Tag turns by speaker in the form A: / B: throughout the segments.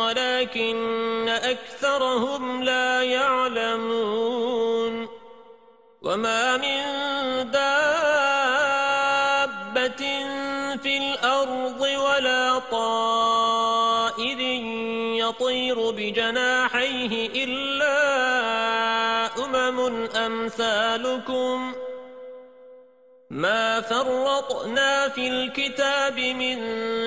A: ولكن أكثرهم لا يعلمون وما من دابة في الأرض ولا طائر يطير بجناحيه إلا أمم أمثالكم ما فرطنا في الكتاب من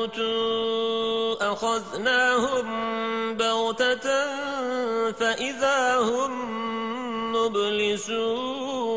A: أوتوا أخذناهم بغتة فإذا هم مبلسون